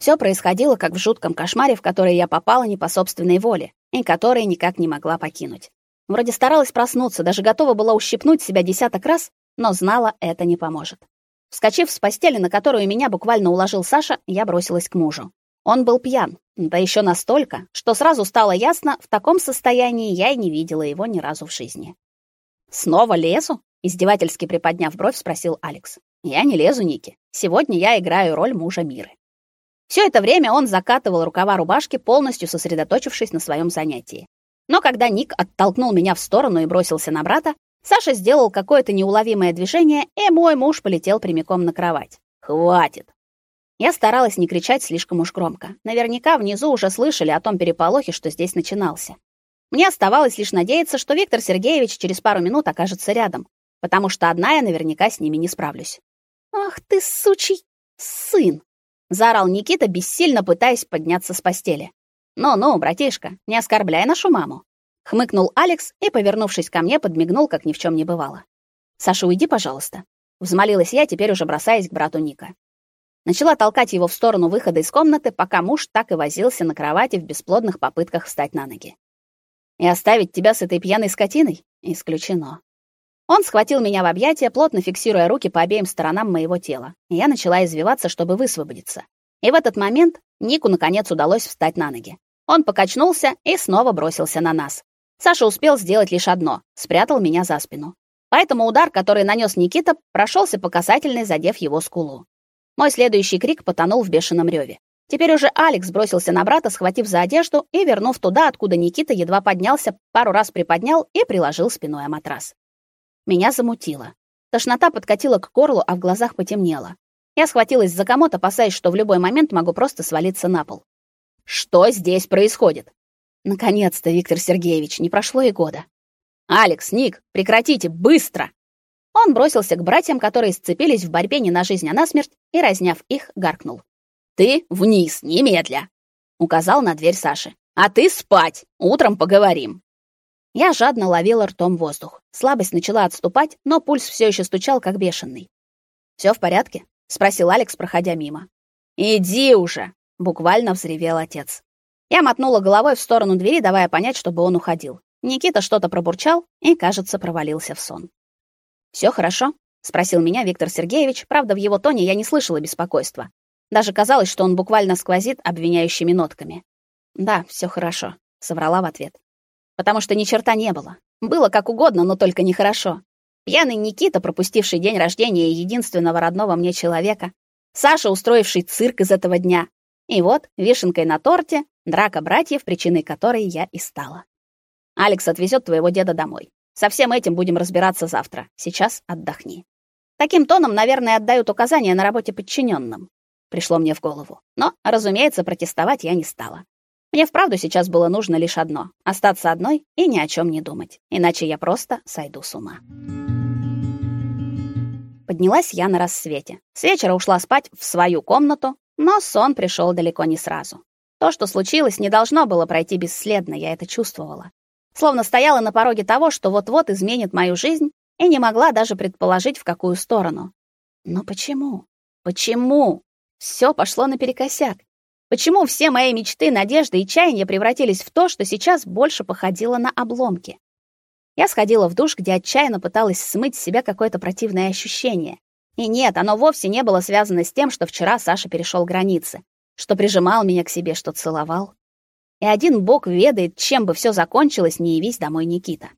Все происходило как в жутком кошмаре, в который я попала не по собственной воле и который никак не могла покинуть. Вроде старалась проснуться, даже готова была ущипнуть себя десяток раз, но знала, это не поможет. Вскочив с постели, на которую меня буквально уложил Саша, я бросилась к мужу. Он был пьян, да еще настолько, что сразу стало ясно, в таком состоянии я и не видела его ни разу в жизни. Снова лезу? издевательски приподняв бровь, спросил Алекс. Я не лезу, Ники. Сегодня я играю роль мужа Миры. Все это время он закатывал рукава рубашки, полностью сосредоточившись на своем занятии. Но когда Ник оттолкнул меня в сторону и бросился на брата, Саша сделал какое-то неуловимое движение, и мой муж полетел прямиком на кровать. Хватит. Я старалась не кричать слишком уж громко. Наверняка внизу уже слышали о том переполохе, что здесь начинался. Мне оставалось лишь надеяться, что Виктор Сергеевич через пару минут окажется рядом, потому что одна я наверняка с ними не справлюсь. Ах ты сучий сын, заорал Никита, бессильно пытаясь подняться с постели. «Ну-ну, братишка, не оскорбляй нашу маму», — хмыкнул Алекс и, повернувшись ко мне, подмигнул, как ни в чем не бывало. «Саша, уйди, пожалуйста», — взмолилась я, теперь уже бросаясь к брату Ника. Начала толкать его в сторону выхода из комнаты, пока муж так и возился на кровати в бесплодных попытках встать на ноги. «И оставить тебя с этой пьяной скотиной? Исключено». Он схватил меня в объятия, плотно фиксируя руки по обеим сторонам моего тела. Я начала извиваться, чтобы высвободиться. И в этот момент Нику наконец удалось встать на ноги. Он покачнулся и снова бросился на нас. Саша успел сделать лишь одно спрятал меня за спину. Поэтому удар, который нанес Никита, прошелся по касательной, задев его скулу. Мой следующий крик потонул в бешеном реве. Теперь уже Алекс бросился на брата, схватив за одежду и вернув туда, откуда Никита едва поднялся, пару раз приподнял и приложил спиной о матрас. Меня замутило. Тошнота подкатила к горлу, а в глазах потемнело. Я схватилась за комод, опасаясь, что в любой момент могу просто свалиться на пол. Что здесь происходит? Наконец-то, Виктор Сергеевич, не прошло и года. Алекс, Ник, прекратите, быстро. Он бросился к братьям, которые сцепились в борьбе не на жизнь, а на смерть, и разняв их, гаркнул: "Ты вниз, немедля", указал на дверь Саши. "А ты спать, утром поговорим". Я жадно ловила ртом воздух. Слабость начала отступать, но пульс все еще стучал как бешеный. Все в порядке? спросил Алекс, проходя мимо. Иди уже, буквально взревел отец. Я мотнула головой в сторону двери, давая понять, чтобы он уходил. Никита что-то пробурчал и, кажется, провалился в сон. Все хорошо? спросил меня Виктор Сергеевич. Правда, в его тоне я не слышала беспокойства. Даже казалось, что он буквально сквозит обвиняющими нотками. Да, все хорошо, соврала в ответ. Потому что ни черта не было. Было как угодно, но только нехорошо. Пьяный Никита, пропустивший день рождения единственного родного мне человека, Саша, устроивший цирк из этого дня. И вот, вишенкой на торте, драка братьев, причиной которой я и стала. Алекс отвезет твоего деда домой. Со всем этим будем разбираться завтра. Сейчас отдохни. Таким тоном, наверное, отдают указания на работе подчиненным. Пришло мне в голову. Но, разумеется, протестовать я не стала. Мне вправду сейчас было нужно лишь одно остаться одной и ни о чем не думать, иначе я просто сойду с ума. Поднялась я на рассвете. С вечера ушла спать в свою комнату, но сон пришел далеко не сразу. То, что случилось, не должно было пройти бесследно, я это чувствовала. Словно стояла на пороге того, что вот-вот изменит мою жизнь, и не могла даже предположить, в какую сторону. Но почему? Почему? Все пошло наперекосяк. Почему все мои мечты, надежды и чаяния превратились в то, что сейчас больше походило на обломки? Я сходила в душ, где отчаянно пыталась смыть с себя какое-то противное ощущение. И нет, оно вовсе не было связано с тем, что вчера Саша перешел границы, что прижимал меня к себе, что целовал. И один бог ведает, чем бы все закончилось, не явись домой Никита.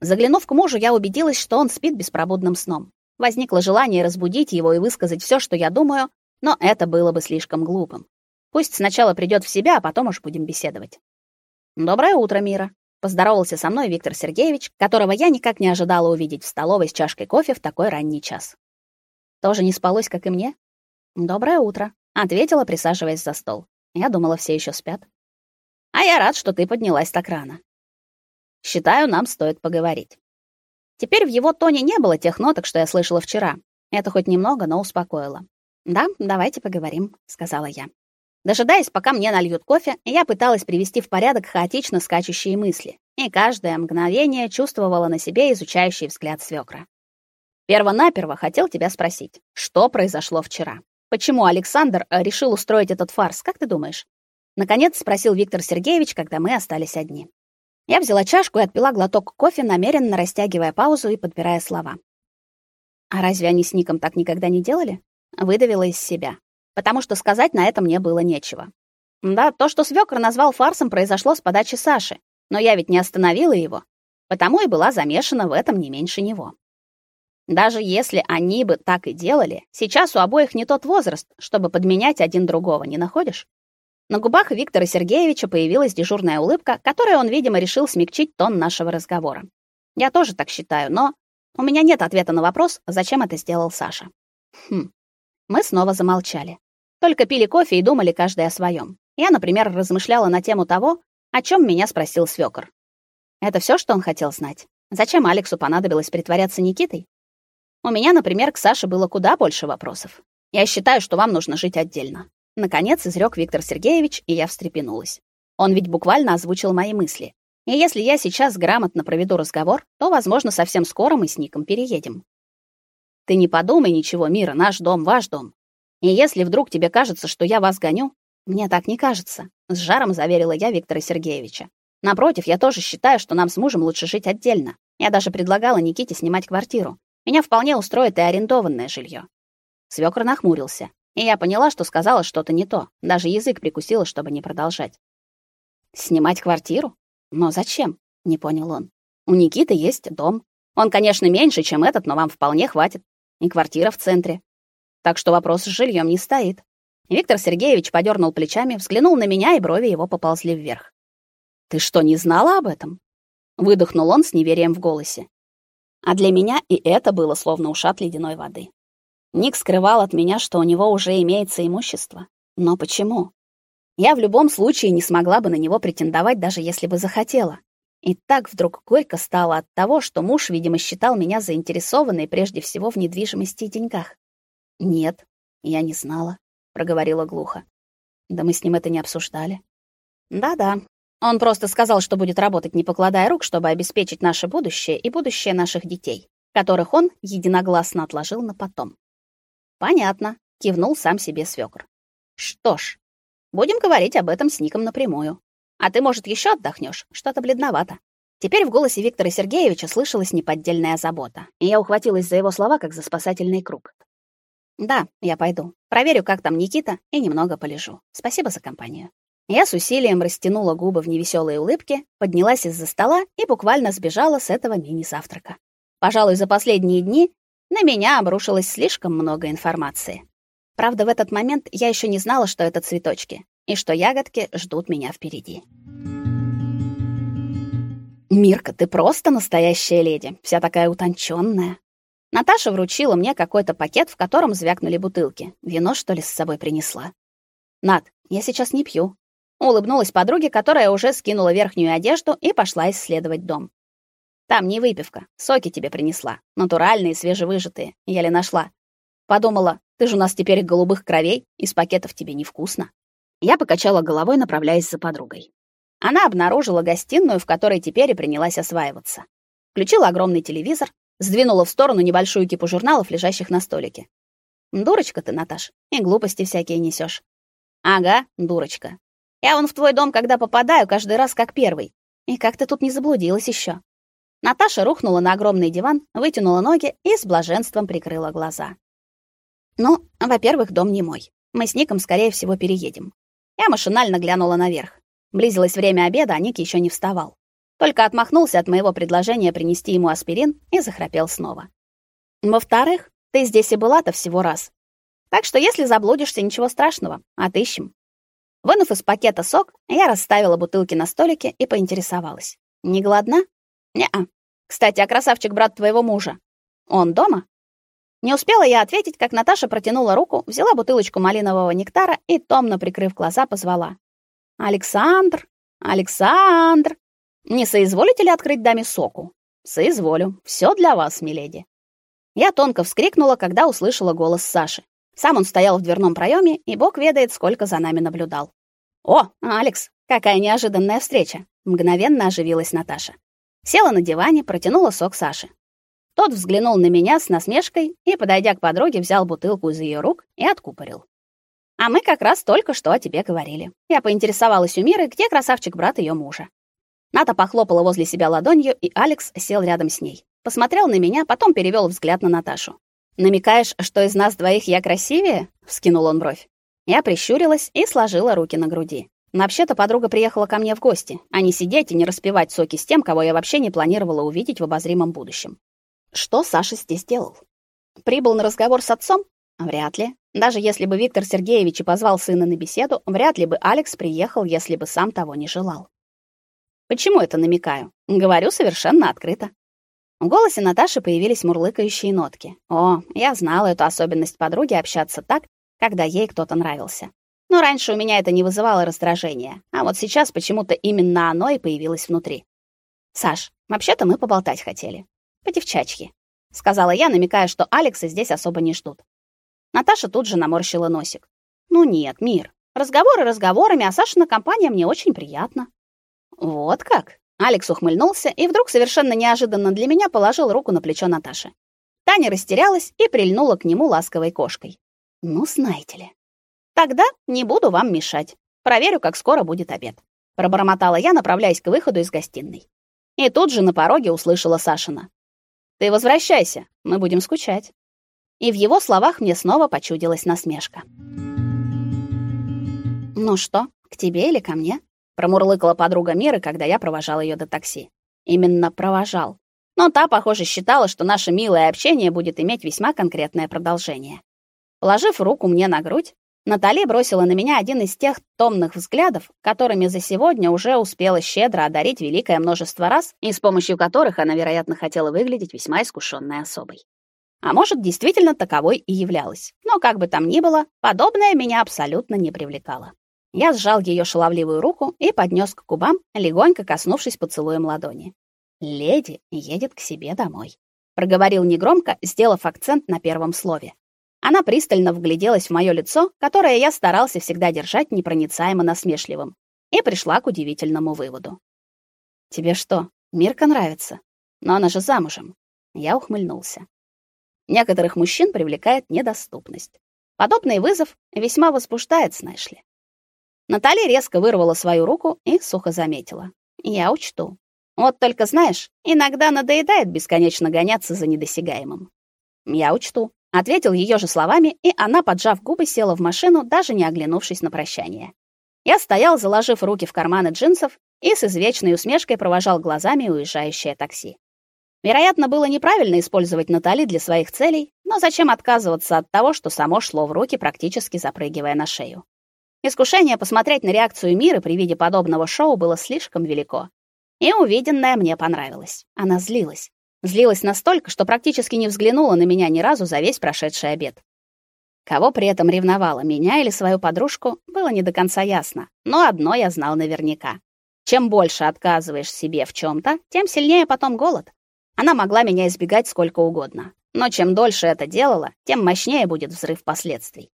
Заглянув к мужу, я убедилась, что он спит беспробудным сном. Возникло желание разбудить его и высказать все, что я думаю, но это было бы слишком глупым. Пусть сначала придет в себя, а потом уж будем беседовать. Доброе утро, Мира. Поздоровался со мной Виктор Сергеевич, которого я никак не ожидала увидеть в столовой с чашкой кофе в такой ранний час. Тоже не спалось, как и мне. Доброе утро, ответила, присаживаясь за стол. Я думала, все еще спят. А я рад, что ты поднялась так рано. Считаю, нам стоит поговорить. Теперь в его тоне не было тех ноток, что я слышала вчера. Это хоть немного, но успокоило. "Да, давайте поговорим", сказала я. Дожидаясь, пока мне нальют кофе, я пыталась привести в порядок хаотично скачущие мысли, и каждое мгновение чувствовала на себе изучающий взгляд свекра. Первонаперво хотел тебя спросить, что произошло вчера? Почему Александр э, решил устроить этот фарс, как ты думаешь? Наконец спросил Виктор Сергеевич, когда мы остались одни. Я взяла чашку и отпила глоток кофе, намеренно растягивая паузу и подбирая слова. А разве они с Ником так никогда не делали? Выдавила из себя, потому что сказать на это мне было нечего. Да, то, что свёкор назвал фарсом, произошло с подачи Саши, но я ведь не остановила его, потому и была замешана в этом не меньше него. Даже если они бы так и делали, сейчас у обоих не тот возраст, чтобы подменять один другого, не находишь? На губах Виктора Сергеевича появилась дежурная улыбка, которой он, видимо, решил смягчить тон нашего разговора. Я тоже так считаю, но у меня нет ответа на вопрос, зачем это сделал Саша. Хм. Мы снова замолчали. Только пили кофе и думали каждый о своем. Я, например, размышляла на тему того, о чем меня спросил свёкор. Это все, что он хотел знать. Зачем Алексу понадобилось притворяться Никитой? У меня, например, к Саше было куда больше вопросов. Я считаю, что вам нужно жить отдельно. Наконец изрёк Виктор Сергеевич, и я встрепенулась. Он ведь буквально озвучил мои мысли. И если я сейчас грамотно проведу разговор, то, возможно, совсем скоро мы с Ником переедем. Ты не подумай ничего, Мира, наш дом ваш дом. И если вдруг тебе кажется, что я вас гоню, мне так не кажется, с жаром заверила я Виктора Сергеевича. Напротив, я тоже считаю, что нам с мужем лучше жить отдельно. Я даже предлагала Никите снимать квартиру. Меня вполне устроит и арендованное жилье. Свёкор нахмурился. И я поняла, что сказала что-то не то. Даже язык прикусила, чтобы не продолжать. Снимать квартиру? Но зачем? Не понял он. У Никиты есть дом. Он, конечно, меньше, чем этот, но вам вполне хватит. И квартира в центре. Так что вопрос с жильем не стоит. Виктор Сергеевич подернул плечами, взглянул на меня, и брови его поползли вверх. Ты что, не знала об этом? выдохнул он с неверием в голосе. А для меня и это было словно ушат ледяной воды. Ник скрывал от меня, что у него уже имеется имущество. Но почему? Я в любом случае не смогла бы на него претендовать, даже если бы захотела. И так вдруг горько стало от того, что муж, видимо, считал меня заинтересованной прежде всего в недвижимости и деньгах. «Нет, я не знала», — проговорила глухо. «Да мы с ним это не обсуждали». «Да-да, он просто сказал, что будет работать, не покладая рук, чтобы обеспечить наше будущее и будущее наших детей, которых он единогласно отложил на потом. Понятно, кивнул сам себе свёкор. Что ж, будем говорить об этом с Ником напрямую. А ты, может, еще отдохнешь? Что-то бледновато. Теперь в голосе Виктора Сергеевича слышалась неподдельная забота, и я ухватилась за его слова, как за спасательный круг. Да, я пойду. Проверю, как там Никита, и немного полежу. Спасибо за компанию. Я с усилием растянула губы в невеселой улыбке, поднялась из-за стола и буквально сбежала с этого мини-завтрака. Пожалуй, за последние дни на меня обрушилось слишком много информации. Правда, в этот момент я еще не знала, что это цветочки и что ягодки ждут меня впереди. Мирка, ты просто настоящая леди, вся такая утонченная. Наташа вручила мне какой-то пакет, в котором звякнули бутылки. Вино, что ли, с собой принесла? Над, я сейчас не пью. Улыбнулась подруге, которая уже скинула верхнюю одежду и пошла исследовать дом. Там не выпивка, соки тебе принесла, натуральные, свежевыжатые, еле нашла. Подумала, ты же у нас теперь голубых кровей, из пакетов тебе невкусно. Я покачала головой, направляясь за подругой. Она обнаружила гостиную, в которой теперь и принялась осваиваться. Включила огромный телевизор, сдвинула в сторону небольшую кипу журналов, лежащих на столике. Дурочка ты, Наташ, и глупости всякие несешь. Ага, дурочка. Я вон в твой дом, когда попадаю, каждый раз как первый. И как ты тут не заблудилась еще? Наташа рухнула на огромный диван, вытянула ноги и с блаженством прикрыла глаза. Ну, во-первых, дом не мой. Мы с Ником, скорее всего, переедем. Я машинально глянула наверх. Близилось время обеда, а Ник еще не вставал. Только отмахнулся от моего предложения принести ему аспирин и захрапел снова. Во-вторых, ты здесь и была-то всего раз. Так что если заблудишься, ничего страшного, отыщем. Вынув из пакета сок, я расставила бутылки на столике и поинтересовалась: "Не голодна?" "Не-а. Кстати, а красавчик брат твоего мужа, он дома? Не успела я ответить, как Наташа протянула руку, взяла бутылочку малинового нектара и томно прикрыв глаза, позвала: "Александр, Александр, не соизволите ли открыть даме соку?" "Соизволю. Все для вас, миледи." Я тонко вскрикнула, когда услышала голос Саши. Сам он стоял в дверном проеме, и бог ведает, сколько за нами наблюдал. О, Алекс, какая неожиданная встреча, мгновенно оживилась Наташа. Села на диване, протянула сок Саше. Тот взглянул на меня с насмешкой и, подойдя к подруге, взял бутылку из ее рук и откупорил. А мы как раз только что о тебе говорили. Я поинтересовалась у Миры, где красавчик-брат ее мужа. Ната похлопала возле себя ладонью, и Алекс сел рядом с ней. Посмотрел на меня, потом перевел взгляд на Наташу. Намекаешь, что из нас двоих я красивее? вскинул он бровь. Я прищурилась и сложила руки на груди. Вообще-то подруга приехала ко мне в гости, а не сидеть и не распивать соки с тем, кого я вообще не планировала увидеть в обозримом будущем. Что Саша здесь делал? Прибыл на разговор с отцом? Вряд ли. Даже если бы Виктор Сергеевич и позвал сына на беседу, вряд ли бы Алекс приехал, если бы сам того не желал. Почему это намекаю? Говорю совершенно открыто. В голосе Наташи появились мурлыкающие нотки. О, я знала эту особенность подруги общаться так, когда ей кто-то нравился. Но раньше у меня это не вызывало раздражения, а вот сейчас почему-то именно оно и появилось внутри. Саш, вообще-то мы поболтать хотели. По девчачьи, сказала я, намекая, что Алекса здесь особо не ждут. Наташа тут же наморщила носик. Ну нет, мир. Разговоры разговорами, а Сашина компания мне очень приятна. Вот как? Алекс ухмыльнулся и вдруг совершенно неожиданно для меня положил руку на плечо Наташи. Таня растерялась и прильнула к нему ласковой кошкой. Ну, знаете ли. Тогда не буду вам мешать. Проверю, как скоро будет обед, пробормотала я, направляясь к выходу из гостиной. И тут же на пороге услышала Сашина: ты возвращайся, мы будем скучать. И в его словах мне снова почудилась насмешка. Ну что, к тебе или ко мне? Промурлыкала подруга Миры, когда я провожал ее до такси. Именно провожал. Но та, похоже, считала, что наше милое общение будет иметь весьма конкретное продолжение. Положив руку мне на грудь, Натали бросила на меня один из тех томных взглядов, которыми за сегодня уже успела щедро одарить великое множество раз, и с помощью которых она, вероятно, хотела выглядеть весьма искушенной особой. А может, действительно таковой и являлась. Но как бы там ни было, подобное меня абсолютно не привлекало. Я сжал ее шаловливую руку и поднес к губам, легонько коснувшись поцелуем ладони. Леди едет к себе домой, проговорил негромко, сделав акцент на первом слове. Она пристально вгляделась в моё лицо, которое я старался всегда держать непроницаемо насмешливым, и пришла к удивительному выводу. Тебе что, Мирка нравится? Но она же замужем. Я ухмыльнулся. Некоторых мужчин привлекает недоступность. Подобный вызов весьма возбуждает, знаешь ли. Наталья резко вырвала свою руку и сухо заметила: "Я учту. Вот только знаешь, иногда надоедает бесконечно гоняться за недосягаемым. Я учту ответил ее же словами, и она, поджав губы, села в машину, даже не оглянувшись на прощание. Я стоял, заложив руки в карманы джинсов, и с извечной усмешкой провожал глазами уезжающее такси. Вероятно, было неправильно использовать Натали для своих целей, но зачем отказываться от того, что само шло в руки, практически запрыгивая на шею? Искушение посмотреть на реакцию мира при виде подобного шоу было слишком велико. И увиденное мне понравилось. Она злилась. Злилась настолько, что практически не взглянула на меня ни разу за весь прошедший обед. Кого при этом ревновала, меня или свою подружку, было не до конца ясно, но одно я знал наверняка. Чем больше отказываешь себе в чем то тем сильнее потом голод. Она могла меня избегать сколько угодно, но чем дольше это делала, тем мощнее будет взрыв последствий.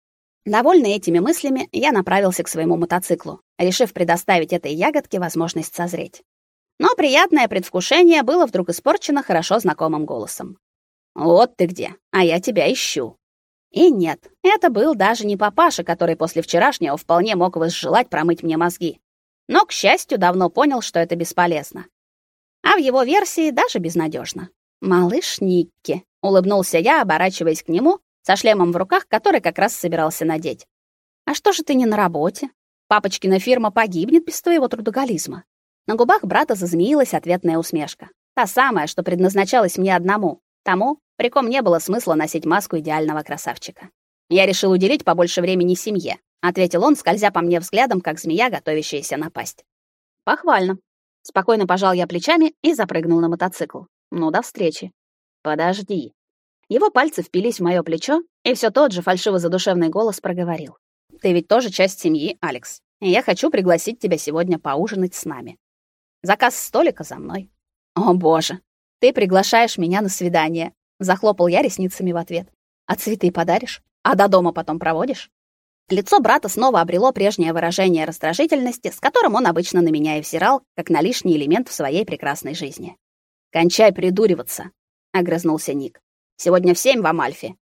Довольный этими мыслями, я направился к своему мотоциклу, решив предоставить этой ягодке возможность созреть. Но приятное предвкушение было вдруг испорчено хорошо знакомым голосом. Вот ты где, а я тебя ищу. И нет, это был даже не папаша, который после вчерашнего вполне мог возжелать промыть мне мозги. Но, к счастью, давно понял, что это бесполезно. А в его версии даже безнадежно. Малыш Никки, улыбнулся я, оборачиваясь к нему со шлемом в руках, который как раз собирался надеть. А что же ты не на работе? Папочкина фирма погибнет без твоего трудоголизма. На губах брата зазмеилась ответная усмешка. Та самая, что предназначалась мне одному, тому, при ком не было смысла носить маску идеального красавчика. Я решил уделить побольше времени семье, ответил он, скользя по мне взглядом, как змея, готовящаяся напасть. Похвально. Спокойно пожал я плечами и запрыгнул на мотоцикл. Ну, до встречи. Подожди. Его пальцы впились в моё плечо, и все тот же фальшиво-задушевный голос проговорил: "Ты ведь тоже часть семьи, Алекс. И я хочу пригласить тебя сегодня поужинать с нами. Заказ столика за мной. О, боже. Ты приглашаешь меня на свидание, захлопал я ресницами в ответ. А цветы подаришь? А до дома потом проводишь? Лицо брата снова обрело прежнее выражение раздражительности, с которым он обычно на меня и взирал, как на лишний элемент в своей прекрасной жизни. Кончай придуриваться. огрызнулся Ник. Сегодня в семь в Амальфе.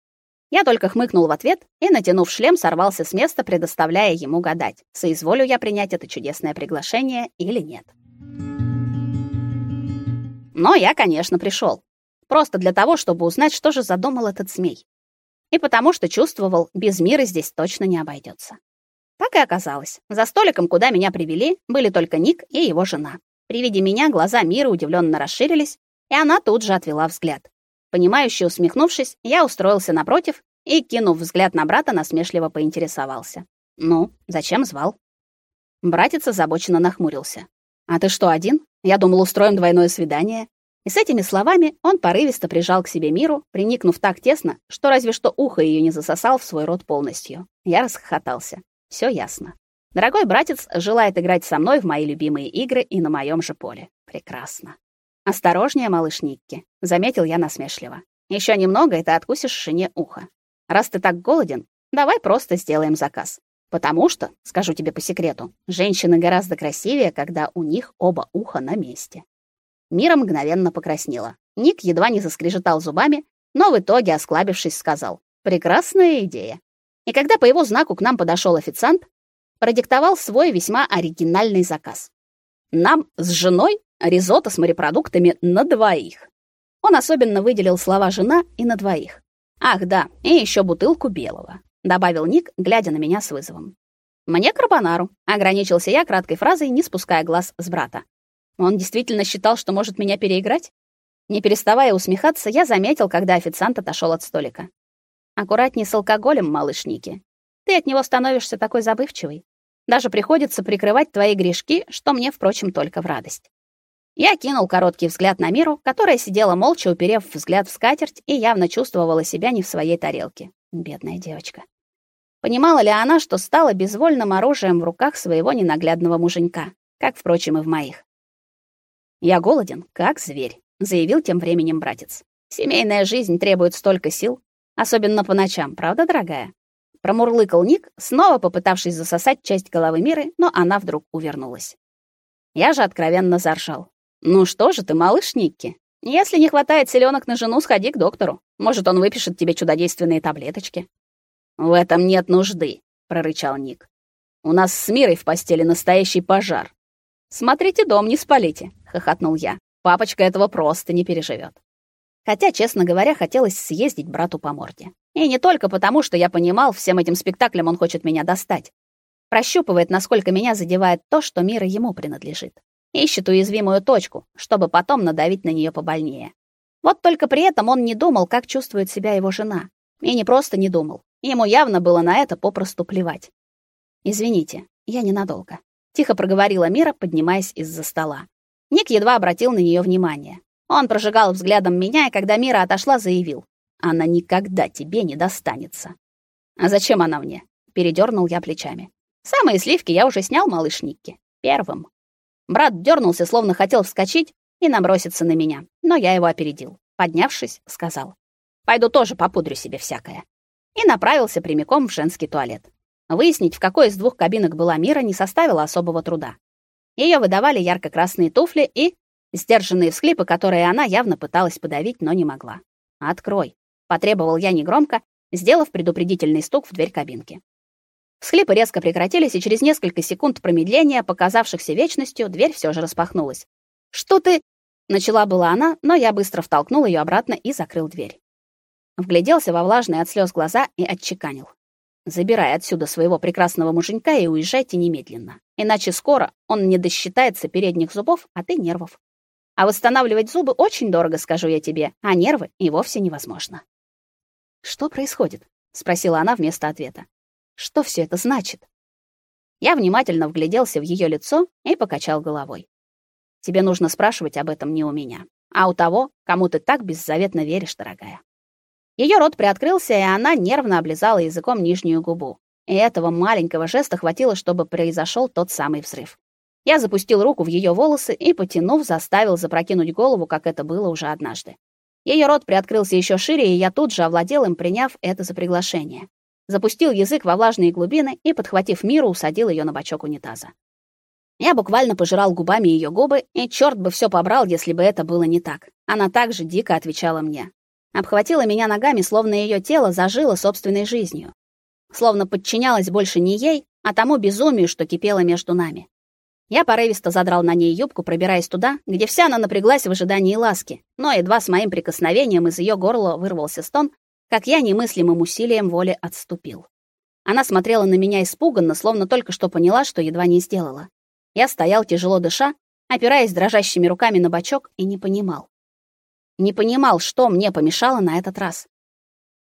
Я только хмыкнул в ответ и, натянув шлем, сорвался с места, предоставляя ему гадать, соизволю я принять это чудесное приглашение или нет. Но я, конечно, пришел, Просто для того, чтобы узнать, что же задумал этот змей. И потому что чувствовал, без мира здесь точно не обойдется. Так и оказалось. За столиком, куда меня привели, были только Ник и его жена. При виде меня глаза Миры удивленно расширились, и она тут же отвела взгляд. Понимающе усмехнувшись, я устроился напротив и, кинув взгляд на брата, насмешливо поинтересовался. «Ну, зачем звал?» Братец озабоченно нахмурился. «А ты что, один? Я думал, устроим двойное свидание». И с этими словами он порывисто прижал к себе Миру, приникнув так тесно, что разве что ухо ее не засосал в свой рот полностью. Я расхохотался. Все ясно. Дорогой братец желает играть со мной в мои любимые игры и на моем же поле. Прекрасно. Осторожнее, малыш Никки, заметил я насмешливо. Еще немного, и ты откусишь жене ухо. Раз ты так голоден, давай просто сделаем заказ. Потому что, скажу тебе по секрету, женщины гораздо красивее, когда у них оба уха на месте. Мира мгновенно покраснела. Ник едва не заскрежетал зубами, но в итоге, осклабившись, сказал: "Прекрасная идея". И когда по его знаку к нам подошел официант, продиктовал свой весьма оригинальный заказ. Нам с женой ризотто с морепродуктами на двоих. Он особенно выделил слова жена и на двоих. Ах, да, и еще бутылку белого, добавил Ник, глядя на меня с вызовом. Мне карбонару, ограничился я краткой фразой, не спуская глаз с брата. Он действительно считал, что может меня переиграть? Не переставая усмехаться, я заметил, когда официант отошел от столика. Аккуратней с алкоголем, малыш Ники. Ты от него становишься такой забывчивый. Даже приходится прикрывать твои грешки, что мне, впрочем, только в радость. Я кинул короткий взгляд на Миру, которая сидела молча, уперев взгляд в скатерть и явно чувствовала себя не в своей тарелке. Бедная девочка. Понимала ли она, что стала безвольным оружием в руках своего ненаглядного муженька, как, впрочем, и в моих? «Я голоден, как зверь», — заявил тем временем братец. «Семейная жизнь требует столько сил, особенно по ночам, правда, дорогая?» Промурлыкал Ник, снова попытавшись засосать часть головы Миры, но она вдруг увернулась. Я же откровенно заржал. «Ну что же ты, малыш Никки? Если не хватает селенок на жену, сходи к доктору. Может, он выпишет тебе чудодейственные таблеточки». «В этом нет нужды», — прорычал Ник. «У нас с Мирой в постели настоящий пожар. Смотрите дом, не спалите хохотнул я. Папочка этого просто не переживет. Хотя, честно говоря, хотелось съездить брату по морде. И не только потому, что я понимал, всем этим спектаклем он хочет меня достать. Прощупывает, насколько меня задевает то, что мир ему принадлежит. Ищет уязвимую точку, чтобы потом надавить на нее побольнее. Вот только при этом он не думал, как чувствует себя его жена. И не просто не думал. Ему явно было на это попросту плевать. «Извините, я ненадолго», — тихо проговорила Мира, поднимаясь из-за стола. Ник едва обратил на нее внимание. Он прожигал взглядом меня, и когда Мира отошла, заявил: "Она никогда тебе не достанется". "А зачем она мне?" передернул я плечами. "Самые сливки я уже снял, малыш Никки, первым". Брат дернулся, словно хотел вскочить и наброситься на меня, но я его опередил. Поднявшись, сказал: "Пойду тоже попудрю себе всякое". И направился прямиком в женский туалет. Выяснить, в какой из двух кабинок была Мира, не составило особого труда. Ее выдавали ярко-красные туфли и сдержанные всхлипы, которые она явно пыталась подавить, но не могла. "Открой", потребовал я негромко, сделав предупредительный стук в дверь кабинки. Всхлипы резко прекратились, и через несколько секунд промедления, показавшихся вечностью, дверь все же распахнулась. "Что ты?" начала была она, но я быстро втолкнул ее обратно и закрыл дверь. Вгляделся во влажные от слез глаза и отчеканил: Забирай отсюда своего прекрасного муженька и уезжайте немедленно. Иначе скоро он не досчитается передних зубов, а ты нервов. А восстанавливать зубы очень дорого, скажу я тебе, а нервы и вовсе невозможно. Что происходит? спросила она вместо ответа. Что все это значит? Я внимательно вгляделся в ее лицо и покачал головой. Тебе нужно спрашивать об этом не у меня, а у того, кому ты так беззаветно веришь, дорогая. Ее рот приоткрылся, и она нервно облизала языком нижнюю губу. И этого маленького жеста хватило, чтобы произошел тот самый взрыв. Я запустил руку в ее волосы и, потянув, заставил запрокинуть голову, как это было уже однажды. Ее рот приоткрылся еще шире, и я тут же овладел им, приняв это за приглашение. Запустил язык во влажные глубины и, подхватив Миру, усадил ее на бочок унитаза. Я буквально пожирал губами ее губы, и черт бы все побрал, если бы это было не так. Она также дико отвечала мне. Обхватила меня ногами, словно ее тело зажило собственной жизнью. Словно подчинялась больше не ей, а тому безумию, что кипело между нами. Я порывисто задрал на ней юбку, пробираясь туда, где вся она напряглась в ожидании ласки, но едва с моим прикосновением из ее горла вырвался стон, как я немыслимым усилием воли отступил. Она смотрела на меня испуганно, словно только что поняла, что едва не сделала. Я стоял тяжело дыша, опираясь дрожащими руками на бочок и не понимал. Не понимал, что мне помешало на этот раз.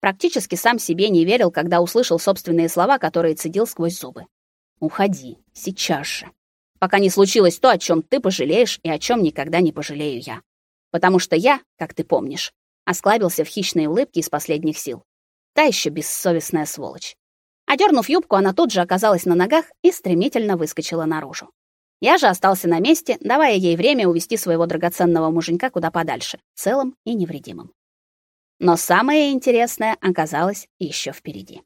Практически сам себе не верил, когда услышал собственные слова, которые цедил сквозь зубы. Уходи, сейчас же пока не случилось то, о чем ты пожалеешь и о чем никогда не пожалею я. Потому что я, как ты помнишь, осклабился в хищной улыбке из последних сил. Та еще бессовестная сволочь. Одернув юбку, она тут же оказалась на ногах и стремительно выскочила наружу. Я же остался на месте, давая ей время увести своего драгоценного муженька куда подальше, целым и невредимым. Но самое интересное оказалось еще впереди.